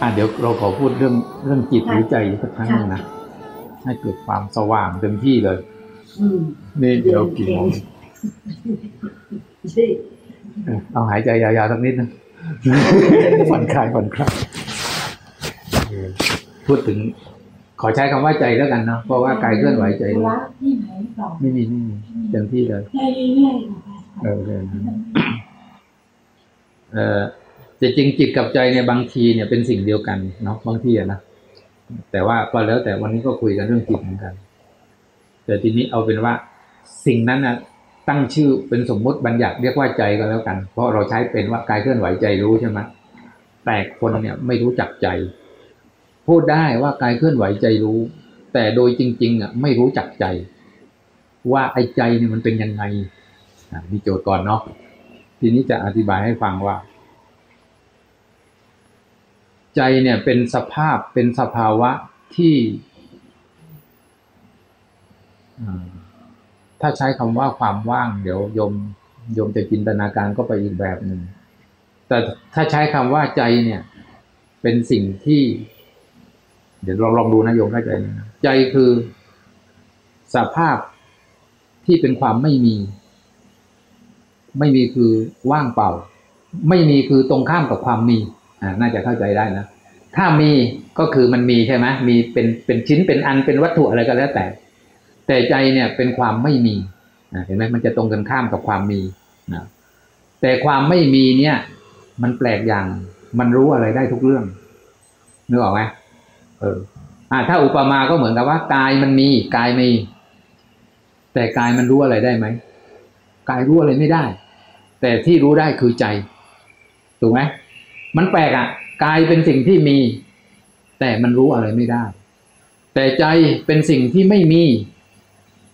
อะเดี๋ยวเราขอพูดเรื่องเรื่องจิตหรือใจสักครั้งหนึงนะให้เกิดความสว่างเต็มที่เลยอืมนี่เดี๋ยวกี่โมงใช่เออเอาหายใจยาวๆสักนิดนะผ่อนคลายผ่อนคลายเออพูดถึง ขอใช้คำว่าใจแล้วกันเนาะเพราะว่ากายเคลื่อนไหวใจรู้รักที่ไหนต่อไม่มีไม่มีเต็มที่เลยได้เรื่อยๆค่ะเออเลยนะเออ แต่จริงจิตกับใจเนี่ยบางทีเนี่ยเป็นสิ่งเดียวกันเนาะบางทีอะนะแต่ว่าก็แล้วแต่วันนี้ก็คุยกันเรื่องจิตเหมือนกัน แต่ทีนี้เอาเป็นว่าสิ่งนั้นนะตั้งชื่อเป็นสมมุติบัญญัติเรียกว่าใจก็แล้วกัน เพราะเราใช้เป็นว่ากายเคลื่อนไหวใจรู้ใช่ไหมแต่คนเนี่ยไม่รู้จักใจ พูดได้ว่ากายเคลื่อนไหวใจรู้ แต่โดยจริง ๆอะไม่รู้จักใจ ว่าไอ้ใจเนี่ยมันเป็นยังไงมีโจทย์ก่อนเนาะทีนี้จะอธิบายให้ฟังว่า ใจเนี่ยเป็นสภาพเป็นสภาวะที่ ถ้าใช้คำว่าความว่าง เดี๋ยวโยมโยมจะจินตนาการก็ไปอีกแบบหนึ่งแต่ถ้าใช้คำว่าใจเนี่ย เป็นสิ่งที่ เดี๋ยวลองลองดูนะโยมเข้าใจนะใจคือสภาพที่เป็นความไม่มี ไม่มีคือว่างเปล่า ไม่มีคือตรงข้ามกับความมี น่าจะเข้าใจได้นะ ถ้ามีก็คือมันมีใช่ไหมมีเป็นเป็นชิ้นเป็นอันเป็นวัตถุอะไรก็แล้วแต่ แต่ใจเนี่ยเป็นความไม่มีเห็นไหมมันจะตรงกันข้ามกับความมีนะแต่ความไม่มีเนี่ย มันแปลกอย่าง มันรู้อะไรได้ทุกเรื่องนึกออกไหมเอออ่าถ้าอุปมาก็เหมือนกับว่ากายมันมีกายมี แต่กายมันรู้อะไรได้ไหมกายรู้อะไรไม่ได้ แต่ที่รู้ได้คือใจถูกไหม มันแปลกอะ่ะกายเป็นสิ่งที่มี แต่มันรู้อะไรไม่ได้ แต่ใจเป็นสิ่งที่ไม่มี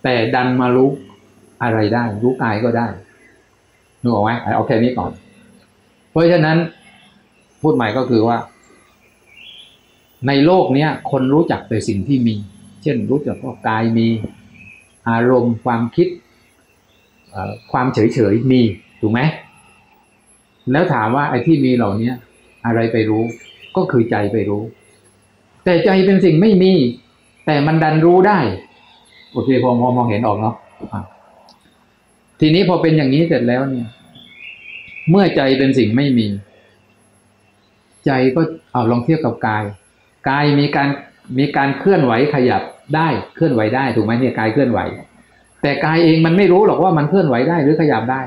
แต่ดันมารู้อะไรได้ รู้กายก็ได้นึกออกไหมเอาแค่นี้ก่อน เพราะฉะนั้นพูดใหม่ก็คือว่า ในโลกเนี้ย คนรู้จักแต่สิ่งที่มี เช่นรู้จักว่ากายมี อารมณ์ความคิดความเฉยเฉยมีถูกไหมแล้วถามว่าไอ้ที่มีเหล่านี้ อะไรไปรู้ ก็คือใจไปรู้ แต่ใจเป็นสิ่งไม่มี แต่มันดันรู้ได้ โอเคพอพอมองเห็นออกเนาะทีนี้พอเป็นอย่างนี้เสร็จแล้วเนี่ย เมื่อใจเป็นสิ่งไม่มี ใจก็เอาลองเทียบกับกายกายมีการมีการเคลื่อนไหวขยับได้เคลื่อนไหวได้ ถูกไหมเนี่ยกายเคลื่อนไหว แต่กายเองมันไม่รู้หรอกว่ามันเคลื่อนไหวได้หรือขยับได้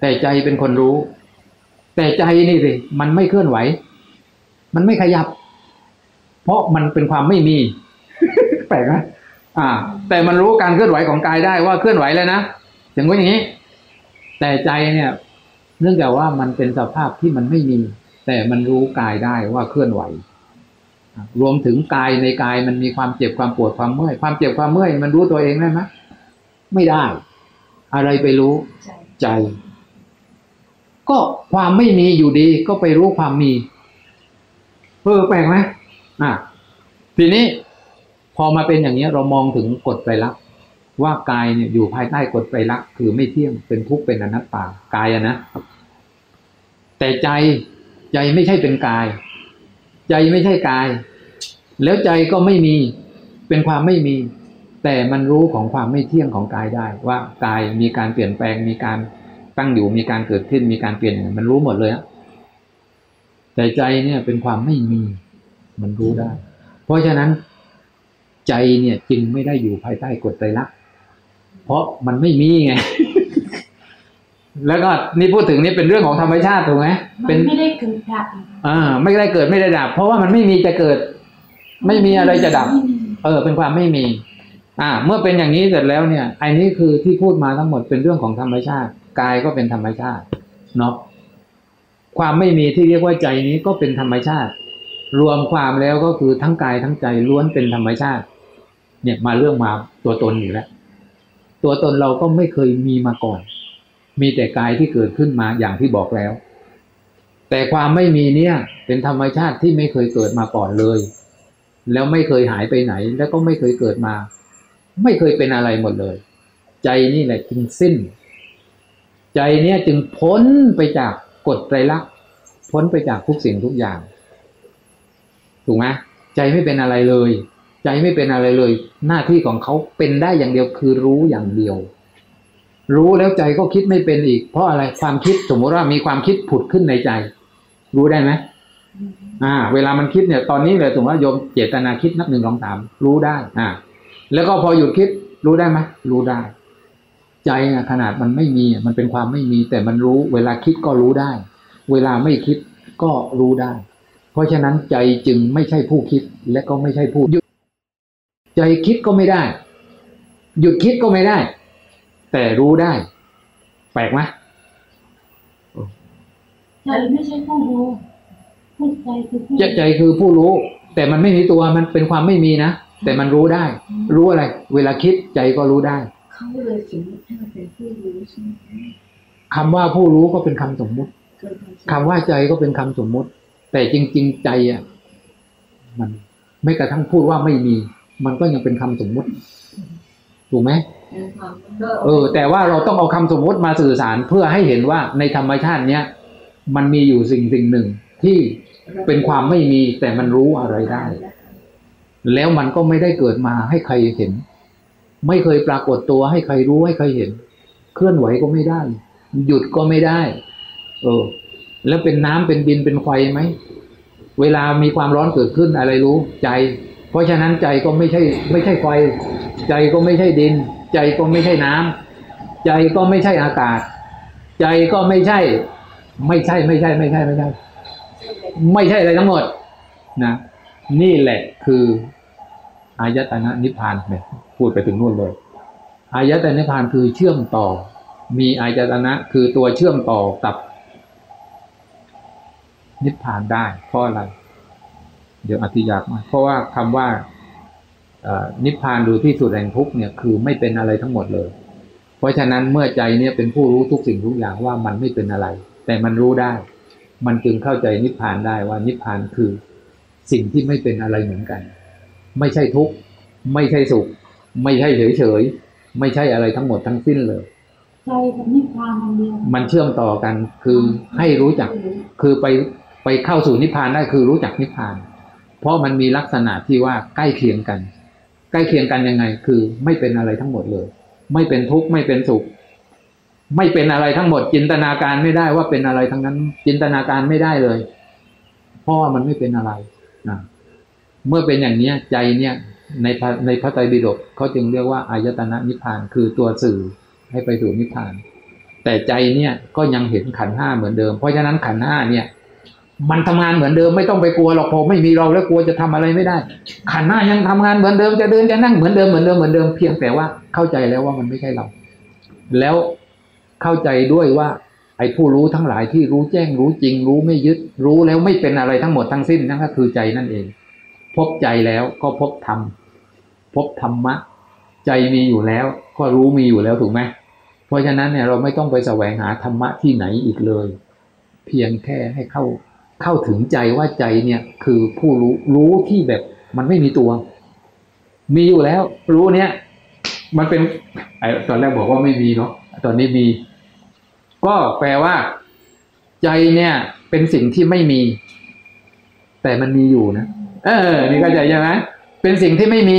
แต่ใจเป็นคนรู้ แต่ใจนี่สิมันไม่เคลื่อนไหว มันไม่ขยับ เพราะมันเป็นความไม่มีแปลกไหมอ่า แต่มันรู้การเคลื่อนไหวของกายได้ว่าเคลื่อนไหวแล้วนะถึงว่าอย่างนี้ แต่ใจเนี่ย เนื่องจากว่ามันเป็นสภาพที่มันไม่มี แต่มันรู้กายได้ว่าเคลื่อนไหว รวมถึงกายในกายมันมีความเจ็บความปวดความเมื่อยความเจ็บความเมื่อยมันรู้ตัวเองได้ไหมไม่ได้ อะไรไปรู้ใจใจ ก็ความไม่มีอยู่ดีก็ไปรู้ความมีเออแปลกไหมอะทีนี้พอมาเป็นอย่างนี้เรามองถึงกฎไตรลักษณ์ว่ากายเนี่ยอยู่ภายใต้กฎไตรลักษณ์คือไม่เที่ยงเป็นทุกข์เป็นอนัตตากายอะนะแต่ใจใจไม่ใช่เป็นกาย ใจไม่ใช่กาย แล้วใจก็ไม่มีเป็นความไม่มี แต่มันรู้ของความไม่เที่ยงของกายได้ว่ากายมีการเปลี่ยนแปลงมีการ ตั้งอยู่มีการเกิดขึ้นมีการเปลี่ยนมันรู้หมดเลยอะแต่ใจเนี่ยเป็นความไม่มี มันรู้ได้ เพราะฉะนั้น ใจเนี่ยจึงไม่ได้อยู่ภายใต้กฎไตรลักษณ์เพราะมันไม่มีไง แล้วก็นี่พูดถึงนี่เป็นเรื่องของธรรมชาติถูกไหมมัเป็นนไม่ได้เกิดดับอ่าไม่ได้เกิดไม่ได้ดับ เพราะว่ามันไม่มีจะเกิด ไม่มีอะไรจะดับไม่มีเออ เป็นความไม่มี อ่า เมื่อเป็นอย่างนี้เสร็จแล้วเนี่ยไอ้นี้คือที่พูดมาทั้งหมดเป็นเรื่องของธรรมชาติ กายก็เป็นธรรมชาติเนาะความไม่มีที่เรียกว่าใจนี้ก็เป็นธรรมชาติ รวมความแล้วก็คือทั้งกายทั้งใจล้วนเป็นธรรมชาติ เนี่ยมาเรื่องมาตัวตนอยู่แล้ว ตัวตนเราก็ไม่เคยมีมาก่อน มีแต่กายที่เกิดขึ้นมาอย่างที่บอกแล้ว แต่ความไม่มีเนี่ยเป็นธรรมชาติที่ไม่เคยเกิดมาก่อนเลย แล้วไม่เคยหายไปไหน แล้วก็ไม่เคยเกิดมา ไม่เคยเป็นอะไรหมดเลย ใจนี่แหละจึงสิ้น ใจเนี่ยจึงพ้นไปจากกฎไตรลักษณ์พ้นไปจากทุกสิ่งทุกอย่าง ถูกไหมใจไม่เป็นอะไรเลย ใจไม่เป็นอะไรเลย หน้าที่ของเขาเป็นได้อย่างเดียวคือรู้อย่างเดียว รู้แล้วใจก็คิดไม่เป็นอีก เพราะอะไรความคิดสมมติว่ามีความคิดผุดขึ้นในใจ รู้ได้ไหมอ่า เวลามันคิดเนี่ย ตอนนี้เลยสมมติว่าโยมเจตนาคิดนับหนึ่งสองสามรู้ได้ อ่า แล้วก็พอหยุดคิดรู้ได้ไหมรู้ได้ ใจนะขนาดมันไม่มีมันเป็นความไม่มี แต่มันรู้ เวลาคิดก็รู้ได้ เวลาไม่คิดก็รู้ได้ เพราะฉะนั้นใจจึงไม่ใช่ผู้คิดและก็ไม่ใช่ผู้หยุด ใจคิดก็ไม่ได้ หยุดคิดก็ไม่ได้ แต่รู้ได้ แปลกไหมใจไม่ใช่ผู้รู้ผู้ใจคือผู้ใจใจคือผู้รู้ แต่มันไม่มีตัวมันเป็นความไม่มีนะแต่มันรู้ได้ รู้อะไร เวลาคิดใจก็รู้ได้ เขาเลยสมมติให้มันเป็นผู้รู้ใช่ไหมคำว่าผู้รู้ก็เป็นคำสมมุติเกิดความคำว่าใจก็เป็นคำสมมุติ แต่จริง ๆ ใจอะ มันไม่กระทั่งพูดว่าไม่มี มันก็ยังเป็นคำสมมุติ ถูกไหมเป็นความก็เออ แต่ว่าเราต้องเอาคำสมมุติมาสื่อสารเพื่อให้เห็นว่าในธรรมชาติเนี้ยมันมีอยู่สิ่งสิ่งหนึ่งที่เป็นความไม่มีแต่มันรู้อะไรได้ แล้วมันก็ไม่ได้เกิดมาให้ใครเห็น ไม่เคยปรากฏตัวให้ใครรู้ให้ใครเห็น เคลื่อนไหวก็ไม่ได้ หยุดก็ไม่ได้ เออ แล้วเป็นน้ำเป็นดินเป็นไฟไหมเวลามีความร้อนเกิดขึ้นอะไรรู้ใจ เพราะฉะนั้นใจก็ไม่ใช่ไม่ใช่ไฟ ใจก็ไม่ใช่ดิน ใจก็ไม่ใช่น้ำใจก็ไม่ใช่อากาศ ใจก็ไม่ใช่ ไม่ใช่ไม่ใช่ไม่ใช่ไม่ใช่ ไม่ใช่อะไรทั้งหมดนะนี่แหละคืออายตนะนิพพานเนี่ย พูดไปถึงนู่นเลย อายตนะนิพพานคือเชื่อมต่อ มีอายตนะคือตัวเชื่อมต่อกับ นิพพานได้เพราะอะไร เดี๋ยวอธิยากมาเพราะว่าคำว่านิพพานหรือที่สุดแห่งทุกเนี่ยคือไม่เป็นอะไรทั้งหมดเลย เพราะฉะนั้นเมื่อใจเนี่ยเป็นผู้รู้ทุกสิ่งทุกอย่างว่ามันไม่เป็นอะไร แต่มันรู้ได้ มันจึงเข้าใจนิพพานได้ว่านิพพานคือสิ่งที่ไม่เป็นอะไรเหมือนกัน ไม่ใช่ทุกข์ไม่ใช่สุข ไม่ใช่เฉยเฉยๆไม่ใช่อะไรทั้งหมดทั้งสิ้นเลยใจกับนิพพานมันเดียวมันเชื่อมต่อกันคือให้รู้จักคือไปไปเข้าสู่นิพพานได้คือรู้จักนิพพาน เพราะมันมีลักษณะที่ว่าใกล้เคียงกัน ใกล้เคียงกันยังไง คือไม่เป็นอะไรทั้งหมดเลย ไม่เป็นทุกข์ไม่เป็นสุข ไม่เป็นอะไรทั้งหมด จินตนาการไม่ได้ว่าเป็นอะไรทั้งนั้น จินตนาการไม่ได้เลยเพราะว่ามันไม่เป็นอะไรนะเมื่อเป็นอย่างเนี้ยใจเนี่ย ในพระในพระไตรปิฎกเขาจึงเรียกว่าอายตนะนิพพานคือตัวสื่อให้ไปสู่นิพพาน แต่ใจเนี่ยก็ยังเห็นขันห้าเหมือนเดิม เพราะฉะนั้นขันห้าเนี่ย มันทำงานเหมือนเดิมไม่ต้องไปกลัวหรอกพอไม่มีเราแล้วกลัวจะทำอะไรไม่ได้ ขันห้ายังทำงานเหมือนเดิมจะเดินจะนั่งเหมือนเดิมเหมือนเดิมเหมือนเดิมเพียงแต่ว่าเข้าใจแล้วว่ามันไม่ใช่เรา แล้วเข้าใจด้วยว่าไอ้ผู้รู้ทั้งหลายที่รู้แจ้งรู้จริง รู้ไม่ยึด รู้แล้วไม่เป็นอะไรทั้งหมดทั้งสิ้นนั่นก็คือใจนั่นเอง พบใจแล้วก็พบธรรม พบธรรมะ ใจมีอยู่แล้ว ก็รู้มีอยู่แล้วถูกไหมเพราะฉะนั้นเนี่ยเราไม่ต้องไปแสวงหาธรรมะที่ไหนอีกเลย เพียงแค่ให้เข้าเข้าถึงใจว่าใจเนี่ยคือผู้รู้รู้ที่แบบมันไม่มีตัว มีอยู่แล้ว รู้เนี่ย มันเป็นไอตอนแรกบอกว่าไม่มีเนาะตอนนี้มี ก็แปลว่า ใจเนี่ยเป็นสิ่งที่ไม่มี แต่มันมีอยู่นะเออ นี่เข้าใจใช่ไหมเป็นสิ่งที่ไม่มี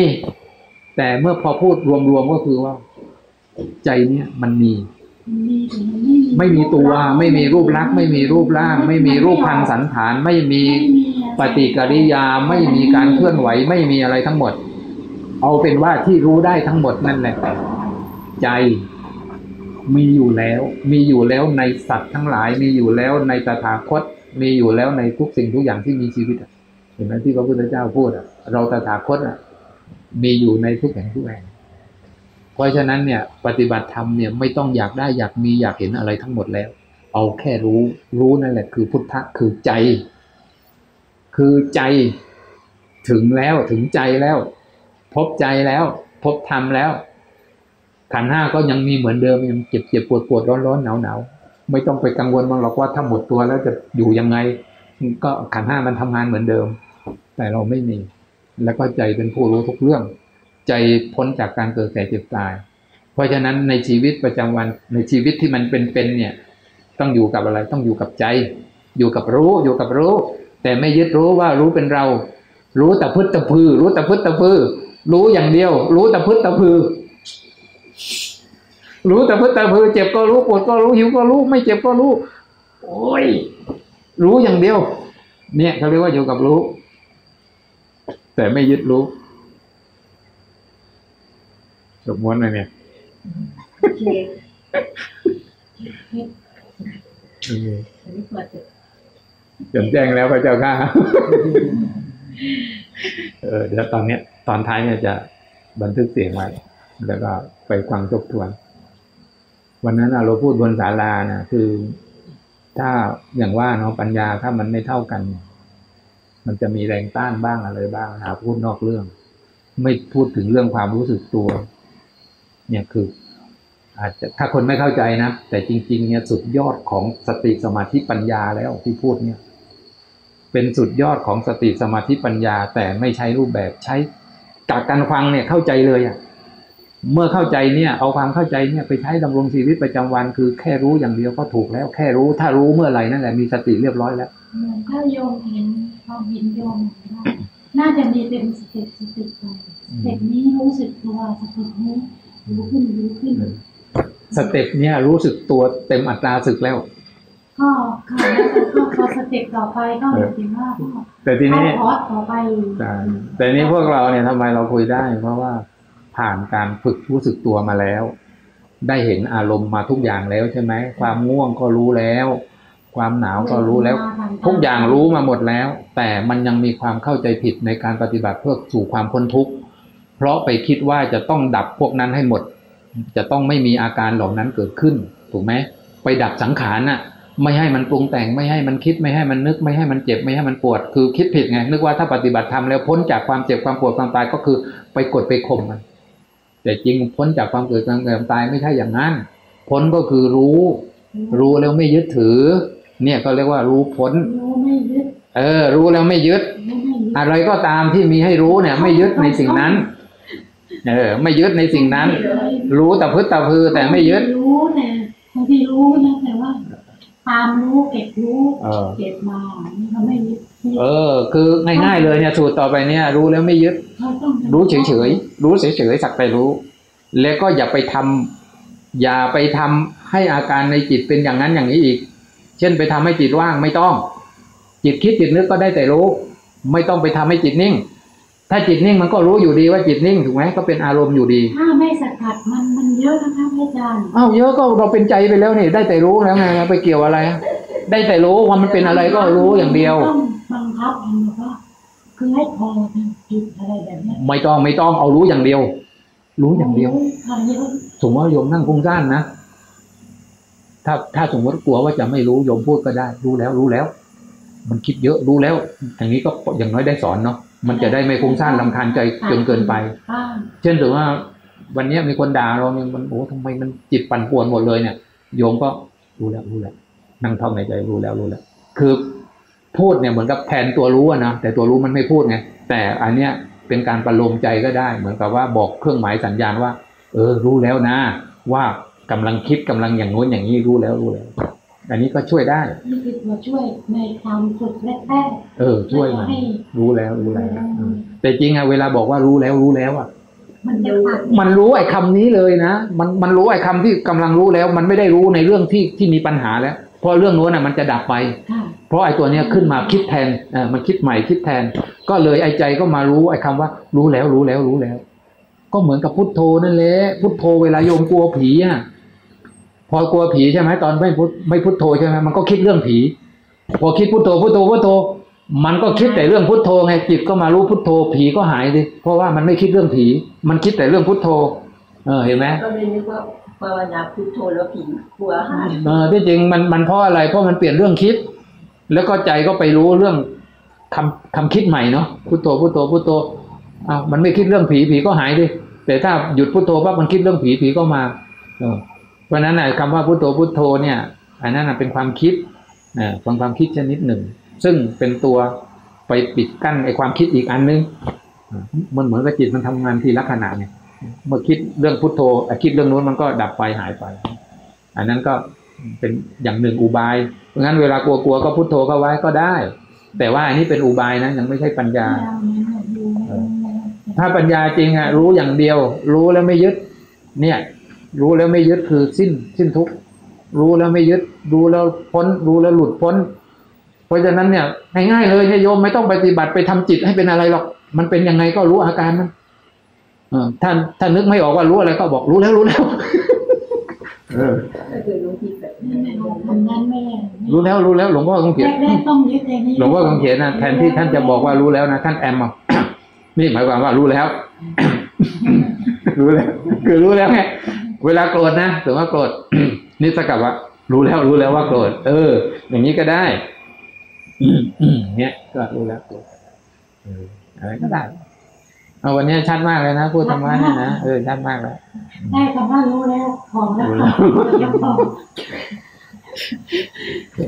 แต่เมื่อพอพูดรวมๆก็คือว่า ใจเนี่ยมันมีมันมีแต่มันไม่มี ไม่มีตัวไม่มีรูปลักษณ์ไม่มีรูปร่าง ไม่มีรูปพันธ์สันฐาน ไม่มีไม่มีอะปฏิกิริยาไม่มีการเคลื่อนไหวไม่มีอะไรทั้งหมด เอาเป็นว่าที่รู้ได้ทั้งหมดนั่นแหละ ใจมีอยู่แล้ว มีอยู่แล้วในสัตว์ทั้งหลาย มีอยู่แล้วในตถาคต มีอยู่แล้วในทุกสิ่งทุกอย่างที่มีชีวิตอะเห็นไหมที่พระพุทธเจ้าพูดอะเราตถาคตอะ มีอยู่ในทุกแห่งทุกแห่ง เพราะฉะนั้นเนี่ยปฏิบัติธรรมเนี่ยไม่ต้องอยากได้อยากมีอยากเห็นอะไรทั้งหมดแล้ว เอาแค่รู้รู้นั่นแหละ คือพุทธะคือใจ คือใจถึงแล้วถึงใจแล้ว พบใจแล้ว พบธรรมแล้วขันห้าก็ยังมีเหมือนเดิมยังเจ็บเจ็บปวดปวดร้อนร้อนหนาวหนาวไม่ต้องไปกังวลบ้างหรอกว่าถ้าหมดตัวแล้วจะอยู่ยังไง ก็ขันห้ามันทำงานเหมือนเดิม แต่เราไม่มี แล้วก็ใจเป็นผู้รู้ทุกเรื่อง ใจพ้นจากการเกิดแก่เจ็บตาย เพราะฉะนั้นในชีวิตประจำวันในชีวิตที่มันเป็นๆเนี่ย ต้องอยู่กับอะไรต้องอยู่กับใจ อยู่กับรู้อยู่กับรู้ แต่ไม่ยึดรู้ว่ารู้เป็นเรา รู้แต่พึดแต่พือ รู้แต่พึดแต่พือ รู้อย่างเดียว รู้แต่พึดแต่พือ รู้แต่พึดแต่พือ เจ็บก็รู้ปวดก็รู้หิวก็รู้ ไม่เจ็บก็รู้ โอ้ย รู้อย่างเดียว เนี่ยเขาเรียกว่าอยู่กับรู้ แต่ไม่ยึดรู้ สมมติเลยเนี่ยโอเคอันนี้เปิดเถอะจนแจ้งแล้วพระเจ้าข้าเออเดี๋ยวตอนเนี้ย ตอนท้ายเนี่ยจะบันทึกเสียงไว้แล้วก็ไปฟังทบทวน วันนั้นน่ะเราพูดบนศาลานะคือ ถ้าอย่างว่าเนาะปัญญาถ้ามันไม่เท่ากัน มันจะมีแรงต้านบ้างอะไรบ้างหาพูดนอกเรื่อง ไม่พูดถึงเรื่องความรู้สึกตัว เนี่ยคือ อาจจะถ้าคนไม่เข้าใจนะ แต่จริง ๆ เนี่ยสุดยอดของสติสมาธิปัญญาแล้วที่พูดเนี่ย เป็นสุดยอดของสติสมาธิปัญญา แต่ไม่ใช้รูปแบบใช้จากการฟังเนี่ยเข้าใจเลยอะ่ะเมื่อเข้าใจเนี่ย เอาความเข้าใจเนี่ยไปใช้ดำรงชีวิตประจำวัน คือแค่รู้อย่างเดียวก็ถูกแล้ว แค่รู้ถ้ารู้เมื่อไหร่นั่นแหละมีสติเรียบร้อยแล้วเหมือนถ้าโยมเห็น พอเห็นโยมว่าน่าจะมีเป็น step step ไป step นี้รู้สึกตัว step นี้รู้ขึ้นรู้ขึ้น step เนี่ยรู้สึกตัวเต็มอัตราศึกแล้ว ก็ค่ะแล้วก็พอ step ต่อไปก็หมายถึงว่าก็แต่ทีนี้เข้าคอร์สต่อไปใช่แต่นี้พวกเราเนี่ยทำไมเราคุยได้ เพราะว่าผ่านการฝึกรู้สึกตัวมาแล้ว ได้เห็นอารมณ์มาทุกอย่างแล้วใช่ไหมความง่วงก็รู้แล้ว ความหนาวก็รู้แล้ว ทุกอย่างรู้มาหมดแล้ว แต่มันยังมีความเข้าใจผิดในการปฏิบัติเพื่อสู่ความพ้นทุกข์เพราะไปคิดว่าจะต้องดับพวกนั้นให้หมด จะต้องไม่มีอาการเหล่านั้นเกิดขึ้น ถูกไหมไปดับสังขารน่ะ ไม่ให้มันปรุงแต่งไม่ให้มันคิดไม่ให้มันนึก ไม่ให้มันเจ็บไม่ให้มันปวด คือคิดผิดไงนึกว่าถ้าปฏิบัติธรรมแล้วพ้นจากความเจ็บความปวดความตายก็คือ ไปกดไปข่มมัน แต่จริงพ้นจากความเกิดความแก่ความตายไม่ใช่อย่างนั้น พ้นก็คือรู้ รู้แล้วไม่ยึดถือ เนี่ยก็เรียกว่ารู้พ้นรู้ไม่ยึดเออ รู้แล้วไม่ยึดรู้ไม่ยึด อะไรก็ตามที่มีให้รู้เนี่ย ไม่ยึดในสิ่งนั้น เออ ไม่ยึดในสิ่งนั้น รู้แต่พึ่ตะพือแต่ไม่ยึดรู้แต่บางทีรู้นะแต่ว่าตามรู้เก็บรู้เออเก็บมานี่เขาไม่ยึดนี่เออ คือง่ายๆเลยเนี่ยสูตรต่อไปเนี่ย รู้แล้วไม่ยึดเขาต้องรู้เฉยๆรู้เฉยๆสักแต่รู้ แล้วก็อย่าไปทำอย่าไปทำให้อาการในจิตเป็นอย่างนั้นอย่างนี้อีกเช่นไปทำให้จิตว่างไม่ต้อง จิตคิดจิตนึกก็ได้แต่รู้ ไม่ต้องไปทำให้จิตนิ่ง ถ้าจิตนิ่งมันก็รู้อยู่ดีว่าจิตนิ่งถูกไหมก็เป็นอารมณ์อยู่ดี ถ้าไม่สกัดมันมันเยอะนะคะพระอาจารย์อ้าวเยอะก็เราเป็นใจไปแล้วนี่ได้แต่รู้แล้วไงไปเกี่ยวอะไร ได้แต่รู้ว่ามันเป็นอะไรก็รู้อย่างเดียวต้องบังคับมันแบบว่าคือให้พอนะจุดอะไรแบบเนี้ยไม่ต้องไม่ต้องเอารู้อย่างเดียว รู้อย่างเดียวค่ะเยอะสมมติว่าโยมนั่งฟุ้งซ่านนะ ถ้าถ้าสมมติกลัวว่าจะไม่รู้โยมพูดก็ได้ รู้แล้วรู้แล้ว มันคิดเยอะรู้แล้วอย่างนี้ก็อย่างน้อยได้สอนเนาะมันจะได้ไม่ฟุ้งซ่านลำคาญใจจนเกินไป เช่นถือว่า วันนี้มีคนด่าเราเนี่ยมันโอ้ทำไมมันจิตปั่นป่วนหมดเลยเนี่ย โยมก็รู้แล้วรู้แล้วนั่งท่องในใจรู้แล้วรู้แล้ว คือพูดเนี่ยเหมือนกับแทนตัวรู้นะแต่ตัวรู้มันไม่พูดไงแต่อันเนี้ยเป็นการประโลมใจก็ได้ เหมือนกับว่าบอกเครื่องหมายสัญญาณว่า เออ รู้แล้วนะ ว่า กำลังคิดกำลังอย่างโน้นอย่างนี้รู้แล้วรู้แล้วอันนี้ก็ช่วยได้นี่คือตัวช่วยในความฝึกแรกเออ ช่วยมันให้รู้แล้วรู้แล้วอืมแต่จริงอะเวลาบอกว่ารู้แล้วรู้แล้วอะๆมันจะตัดมันรู้ไอ้คำนี้เลยนะมันมันรู้ไอ้คำที่กำลังรู้แล้ว มันไม่ได้รู้ในเรื่องที่ที่มีปัญหาแล้วเพราะเรื่องโน้นน่ะมันจะดับไปค่ะเพราะไอ้ตัวเนี้ยขึ้นมาคิดแทนเออมันคิดใหม่คิดแทน ก็เลยไอ้ใจก็มารู้ไอ้คำว่า รู้แล้วรู้แล้วรู้แล้ว ก็เหมือนกับพุทโธนั่นแหละพุทโธเวลาโยมกลัวผีอะ พอกลัวผีใช่ไหมตอนไม่พุทไม่พุทโธใช่ไหมมันก็คิดเรื่องผี พอคิดพุทโธพุทโธพุทโธ มันก็คิดแต่เรื่องพุทโธไงจิตก็มารู้พุทโธผีก็หายดิเพราะว่ามันไม่คิดเรื่องผี มันคิดแต่เรื่องพุทโธ เออเห็นไหมก็เลยนึกว่าภาวนาพุทโธแล้วผีกลัวหายเออที่จริงมันมันเพราะอะไรเพราะมันเปลี่ยนเรื่องคิด แล้วก็ใจก็ไปรู้เรื่องคำคำคิดใหม่เนาะพุทโธพุทโธพุทโธอ้าวมันไม่คิดเรื่องผีผีก็หายดิแต่ถ้าหยุดพุทโธปั๊บมันคิดเรื่องผีผีก็มา เออ เพราะฉะนั้นน่ะคำว่าพุทโธพุทโธเนี่ยอันนั้นน่ะเป็นความคิดนะความความคิดชนิดหนึ่ง ซึ่งเป็นตัวไปปิดกั้นไอ้ความคิดอีกอันนึงอ่ามันเหมือนกับจิตมันทำงานทีละขณะไงเมื่อคิดเรื่องพุทโธอะคิดเรื่องนู้นมันก็ดับไปหายไป อันนั้นก็เป็นอย่างหนึ่งอุบาย เพราะงั้นเวลากลัวๆก็พุทโธเข้าไว้ก็ได้ แต่ว่าอันนี้เป็นอุบายนะยังไม่ใช่ปัญญายาวนี้หมดดูแล้วถ้าปัญญาจริงอะรู้อย่างเดียว รู้แล้วไม่ยึด เนี่ย รู้แล้วไม่ยึดคือสิ้นสิ้นทุกข์รู้แล้วไม่ยึด รู้แล้วพ้น รู้แล้วหลุดพ้น เพราะฉะนั้นเนี่ยง่ายๆเลยเนี่ยโยมไม่ต้องปฏิบัติไปทำจิตให้เป็นอะไรหรอก มันเป็นยังไงก็รู้อาการมันเออท่านท่านนึกไม่ออกว่ารู้อะไรก็บอกรู้แล้วรู้แล้วเออก็คือลุงพี่แบบนี่ไม่รู้ทำนั้นไม่ได้รู้แล้วรู้แล้ว หลวงพ่อคงเขียนแรกๆต้องยึดเองนี่หลวงพ่อคงเขียนนะแทนที่ท่านจะบอกว่ารู้แล้วนะท่านแอมเอานี่หมายความว่ารู้แล้ว รู้แล้ว คือรู้แล้วไง เวลาโกรธนะถือว่าโกรธนี่สกับว่า รู้แล้วรู้แล้วว่าโกรธเออ อย่างนี้ก็ได้เนี่ยก็รู้แล้วโกรธเอออะไรก็ได้เอาวันนี้ชัดมากเลยนะพูดธรรมะเนี่ยนะเออชัดมากแล้วได้คำว่ารู้แล้วพอแล้วรู้แล้วพอ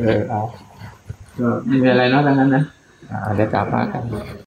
เออเอาก็ไม่มีอะไรเนาะทั้งนั้นนะอ่าเดี๋ยวกลับมากัน